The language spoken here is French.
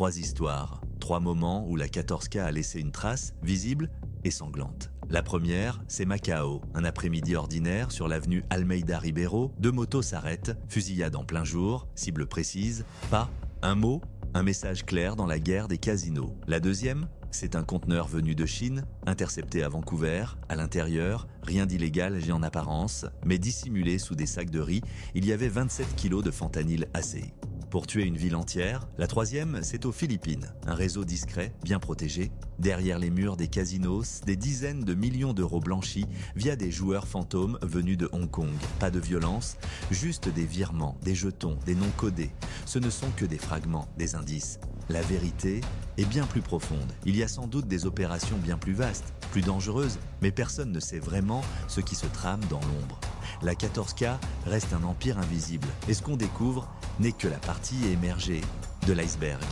Trois histoires, trois moments où la 14K a laissé une trace visible et sanglante. La première, c'est Macao. Un après-midi ordinaire sur l'avenue Almeida Ribeiro, deux motos s'arrêtent, fusillade en plein jour, cible précise, pas un mot, un message clair dans la guerre des casinos. La deuxième, c'est un conteneur venu de Chine, intercepté à Vancouver. À l'intérieur, rien d'illégal j'ai en apparence, mais dissimulé sous des sacs de riz, il y avait 27 kilos de fentanyl AC pour tuer une ville entière. La troisième, c'est aux Philippines, un réseau discret, bien protégé. Derrière les murs des casinos, des dizaines de millions d'euros blanchis via des joueurs fantômes venus de Hong Kong. Pas de violence, juste des virements, des jetons, des noms codés. Ce ne sont que des fragments, des indices. La vérité est bien plus profonde. Il y a sans doute des opérations bien plus vastes, plus dangereuses, mais personne ne sait vraiment ce qui se trame dans l'ombre. La 14K reste un empire invisible, et ce qu'on découvre n'est que la partie émergée de l'iceberg.